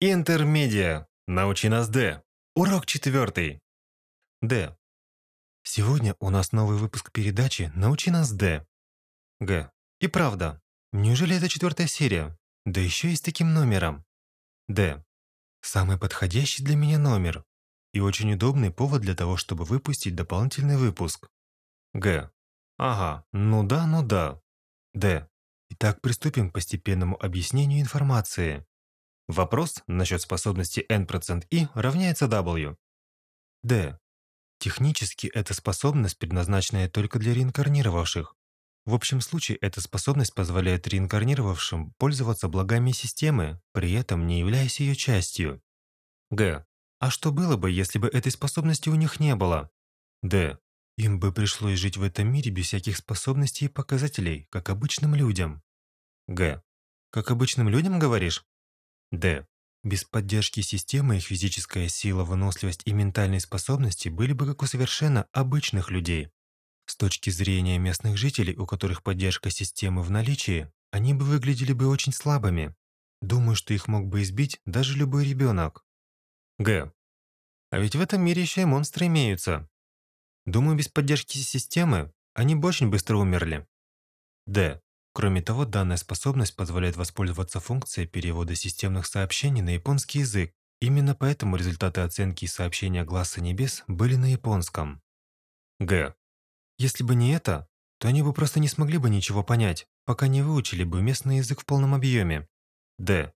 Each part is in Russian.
Интермедиа. Научи нас, Д. Урок четвертый. Д. Сегодня у нас новый выпуск передачи «Научи нас, Д». Г. И правда, неужели это четвертая серия? Да еще и с таким номером. Д. Самый подходящий для меня номер. И очень удобный повод для того, чтобы выпустить дополнительный выпуск. Г. Ага, ну да, ну да. Д. Итак, приступим к постепенному объяснению информации. Вопрос насчет способности n%i равняется w. D. Технически эта способность, предназначенная только для реинкарнировавших. В общем случае, эта способность позволяет реинкарнировавшим пользоваться благами системы, при этом не являясь ее частью. Г. А что было бы, если бы этой способности у них не было? Д. Им бы пришлось жить в этом мире без всяких способностей и показателей, как обычным людям. Г. Как обычным людям, говоришь? Д. Без поддержки системы их физическая сила, выносливость и ментальные способности были бы как у совершенно обычных людей. С точки зрения местных жителей, у которых поддержка системы в наличии, они бы выглядели бы очень слабыми. Думаю, что их мог бы избить даже любой ребенок. Г. А ведь в этом мире еще и монстры имеются. Думаю, без поддержки системы они бы очень быстро умерли. Д. Кроме того, данная способность позволяет воспользоваться функцией перевода системных сообщений на японский язык. Именно поэтому результаты оценки сообщения глаза небес были на японском. Г. Если бы не это, то они бы просто не смогли бы ничего понять, пока не выучили бы местный язык в полном объеме. Д.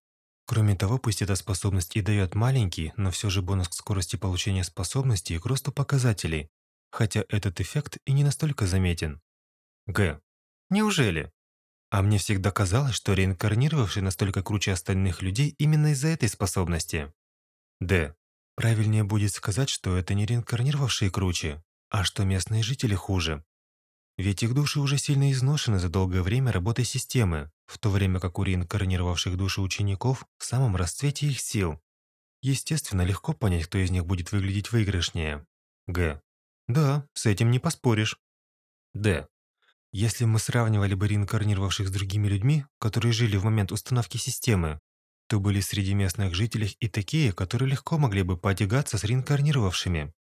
Кроме того, пусть эта способность и дает маленький, но все же бонус к скорости получения способностей и к росту показателей, хотя этот эффект и не настолько заметен. Г. Неужели? А мне всегда казалось, что реинкарнировавший настолько круче остальных людей именно из-за этой способности. Д. Правильнее будет сказать, что это не реинкарнировавшие круче, а что местные жители хуже. Ведь их души уже сильно изношены за долгое время работы системы, в то время как у реинкарнировавших души учеников в самом расцвете их сил. Естественно, легко понять, кто из них будет выглядеть выигрышнее. Г. Да, с этим не поспоришь. Д. Если мы сравнивали бы реинкарнировавших с другими людьми, которые жили в момент установки системы, то были среди местных жителей и такие, которые легко могли бы потягаться с реинкарнировавшими.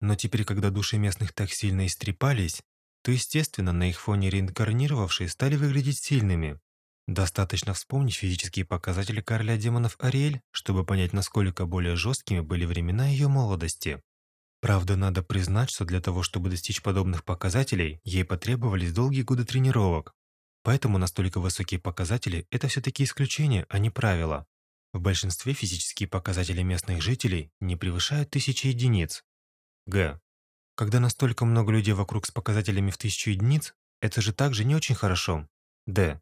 Но теперь, когда души местных так сильно истрепались, то, естественно, на их фоне реинкарнировавшие стали выглядеть сильными. Достаточно вспомнить физические показатели короля демонов Ариэль, чтобы понять, насколько более жесткими были времена ее молодости. Правда, надо признать, что для того, чтобы достичь подобных показателей, ей потребовались долгие годы тренировок. Поэтому настолько высокие показатели – это все-таки исключение, а не правило. В большинстве физические показатели местных жителей не превышают тысячи единиц. Г. Когда настолько много людей вокруг с показателями в тысячу единиц, это же также не очень хорошо. Д.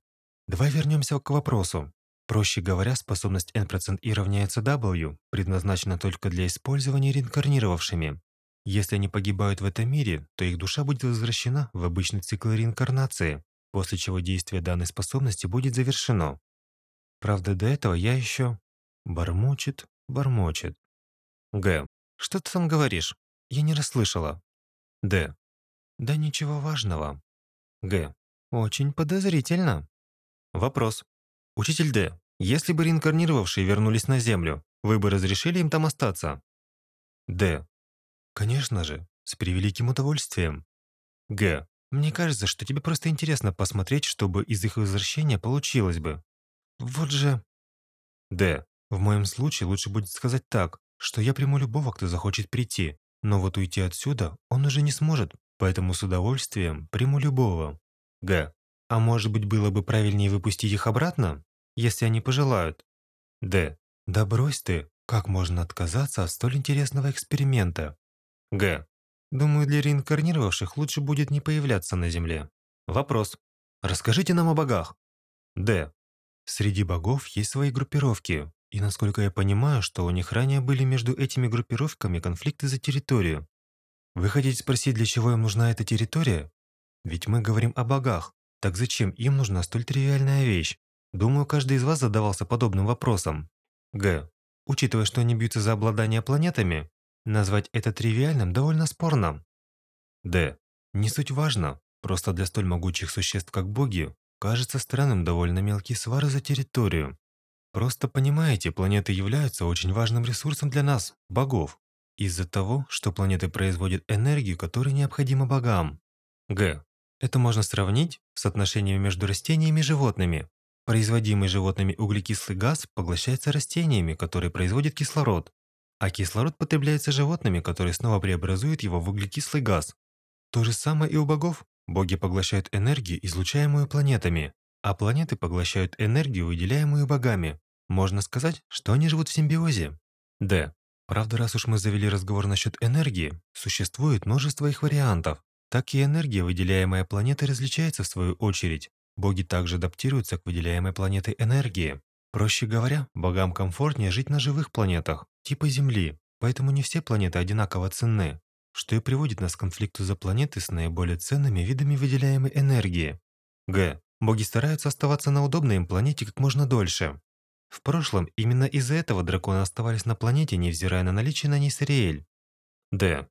Давай вернемся к вопросу. Проще говоря, способность n%i равняется w предназначена только для использования реинкарнировавшими. Если они погибают в этом мире, то их душа будет возвращена в обычный цикл реинкарнации, после чего действие данной способности будет завершено. Правда, до этого я еще... Бормочет, бормочет. Г. Что ты там говоришь? Я не расслышала. Д. Да ничего важного. Г. Очень подозрительно. Вопрос. Учитель Д. Если бы реинкарнировавшие вернулись на Землю, вы бы разрешили им там остаться? Д. Конечно же, с превеликим удовольствием. Г. Мне кажется, что тебе просто интересно посмотреть, чтобы из их возвращения получилось бы. Вот же... Д. В моем случае лучше будет сказать так, что я приму любого, кто захочет прийти, но вот уйти отсюда он уже не сможет, поэтому с удовольствием приму любого. Г. А может быть, было бы правильнее выпустить их обратно, если они пожелают? Д. Да брось ты, как можно отказаться от столь интересного эксперимента? Г. Думаю, для реинкарнировавших лучше будет не появляться на Земле. Вопрос. Расскажите нам о богах. Д. Среди богов есть свои группировки, и насколько я понимаю, что у них ранее были между этими группировками конфликты за территорию. Вы хотите спросить, для чего им нужна эта территория? Ведь мы говорим о богах. Так зачем им нужна столь тривиальная вещь? Думаю, каждый из вас задавался подобным вопросом. Г. Учитывая, что они бьются за обладание планетами, Назвать это тривиальным довольно спорно. Д. Не суть важно, просто для столь могучих существ, как боги, кажется странным довольно мелкие свары за территорию. Просто понимаете, планеты являются очень важным ресурсом для нас, богов, из-за того, что планеты производят энергию, которая необходима богам. Г. Это можно сравнить с отношениями между растениями и животными. Производимый животными углекислый газ поглощается растениями, которые производят кислород, а кислород потребляется животными, которые снова преобразуют его в углекислый газ. То же самое и у богов. Боги поглощают энергию, излучаемую планетами, а планеты поглощают энергию, выделяемую богами. Можно сказать, что они живут в симбиозе. Д. Правда, раз уж мы завели разговор насчет энергии, существует множество их вариантов. Так и энергия, выделяемая планетой, различается в свою очередь. Боги также адаптируются к выделяемой планетой энергии. Проще говоря, богам комфортнее жить на живых планетах, типа Земли, поэтому не все планеты одинаково ценны, что и приводит нас к конфликту за планеты с наиболее ценными видами выделяемой энергии. Г. Боги стараются оставаться на удобной им планете как можно дольше. В прошлом именно из-за этого драконы оставались на планете, невзирая на наличие на ней Сариэль. Д.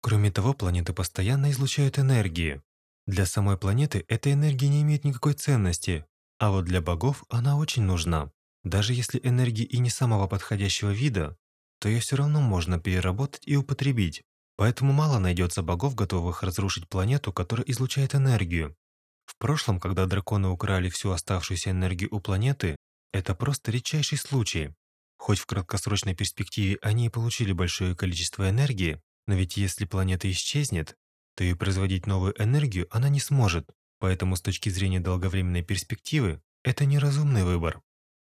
Кроме того, планеты постоянно излучают энергию. Для самой планеты эта энергия не имеет никакой ценности, а вот для богов она очень нужна. Даже если энергия и не самого подходящего вида, то ее все равно можно переработать и употребить. Поэтому мало найдется богов, готовых разрушить планету, которая излучает энергию. В прошлом, когда драконы украли всю оставшуюся энергию у планеты, это просто редчайший случай. Хоть в краткосрочной перспективе они и получили большое количество энергии, но ведь если планета исчезнет, то и производить новую энергию она не сможет. Поэтому с точки зрения долговременной перспективы, это неразумный выбор.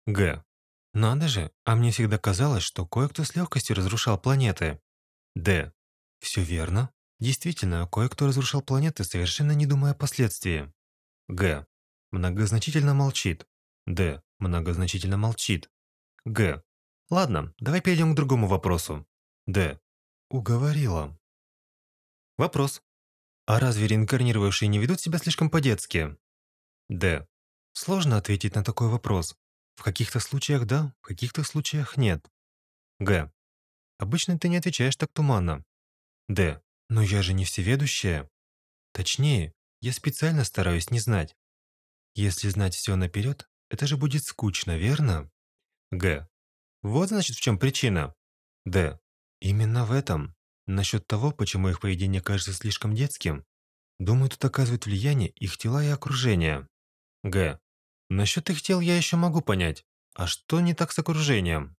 Г. Надо же, а мне всегда казалось, что кое-кто с легкостью разрушал планеты. Д. Все верно. Действительно, кое-кто разрушал планеты, совершенно не думая о последствиях. Г. Многозначительно молчит. Д. Многозначительно молчит. Г. Ладно, давай перейдем к другому вопросу. Д. Уговорила. Вопрос. А разве реинкарнировавшие не ведут себя слишком по-детски? Д. Сложно ответить на такой вопрос. В каких-то случаях да, в каких-то случаях нет. Г. Обычно ты не отвечаешь так туманно. Д. Но я же не всеведущая. Точнее, я специально стараюсь не знать. Если знать все наперед, это же будет скучно, верно? Г. Вот значит в чем причина. Д. Именно в этом. Насчет того, почему их поведение кажется слишком детским, думаю, тут оказывает влияние их тела и окружение. Г. Насчет их тел я еще могу понять. А что не так с окружением?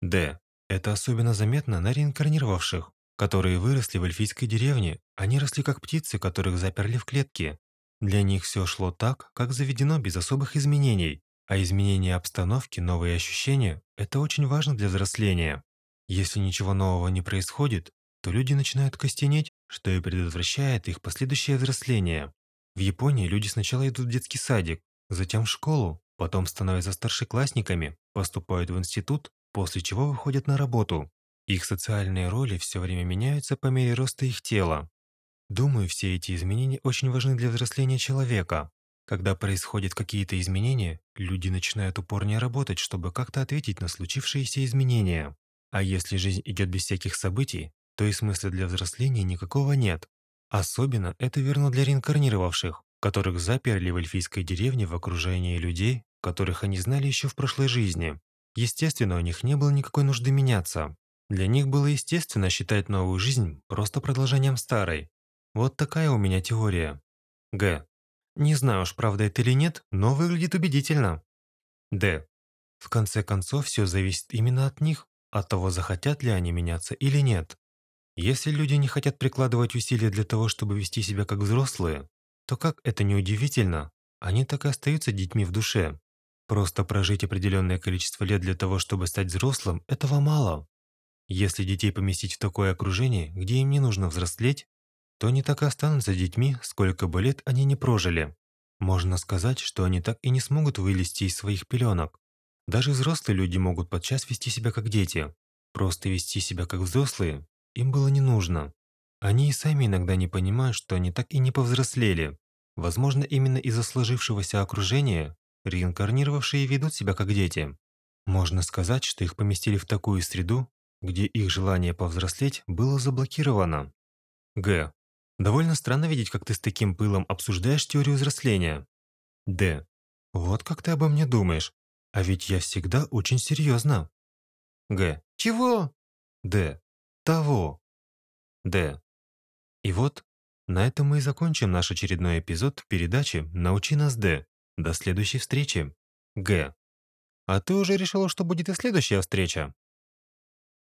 Д. Это особенно заметно на реинкарнировавших, которые выросли в эльфийской деревне. Они росли как птицы, которых заперли в клетке. Для них все шло так, как заведено, без особых изменений. А изменение обстановки, новые ощущения – это очень важно для взросления. Если ничего нового не происходит, то люди начинают костенеть, что и предотвращает их последующее взросление. В Японии люди сначала идут в детский садик, затем в школу, потом становятся старшеклассниками, поступают в институт, после чего выходят на работу. Их социальные роли все время меняются по мере роста их тела. Думаю, все эти изменения очень важны для взросления человека. Когда происходят какие-то изменения, люди начинают упорнее работать, чтобы как-то ответить на случившиеся изменения. А если жизнь идет без всяких событий, то и смысла для взросления никакого нет. Особенно это верно для реинкарнировавших, которых заперли в эльфийской деревне в окружении людей, которых они знали еще в прошлой жизни. Естественно, у них не было никакой нужды меняться. Для них было естественно считать новую жизнь просто продолжением старой. Вот такая у меня теория. Г. Не знаю уж, правда это или нет, но выглядит убедительно. Д. В конце концов, все зависит именно от них, от того, захотят ли они меняться или нет. Если люди не хотят прикладывать усилия для того, чтобы вести себя как взрослые, то как это не удивительно, они так и остаются детьми в душе. Просто прожить определенное количество лет для того, чтобы стать взрослым, этого мало. Если детей поместить в такое окружение, где им не нужно взрослеть, то они так и останутся детьми, сколько бы лет они не прожили. Можно сказать, что они так и не смогут вылезти из своих пеленок. Даже взрослые люди могут подчас вести себя как дети. Просто вести себя как взрослые им было не нужно. Они и сами иногда не понимают, что они так и не повзрослели. Возможно, именно из-за сложившегося окружения реинкарнировавшие ведут себя как дети. Можно сказать, что их поместили в такую среду, где их желание повзрослеть было заблокировано. Г. Довольно странно видеть, как ты с таким пылом обсуждаешь теорию взросления. Д. Вот как ты обо мне думаешь. А ведь я всегда очень серьезно. Г. Чего? Д. Того. Д. И вот, на этом мы и закончим наш очередной эпизод передачи «Научи нас, Д». До следующей встречи. Г. А ты уже решила, что будет и следующая встреча?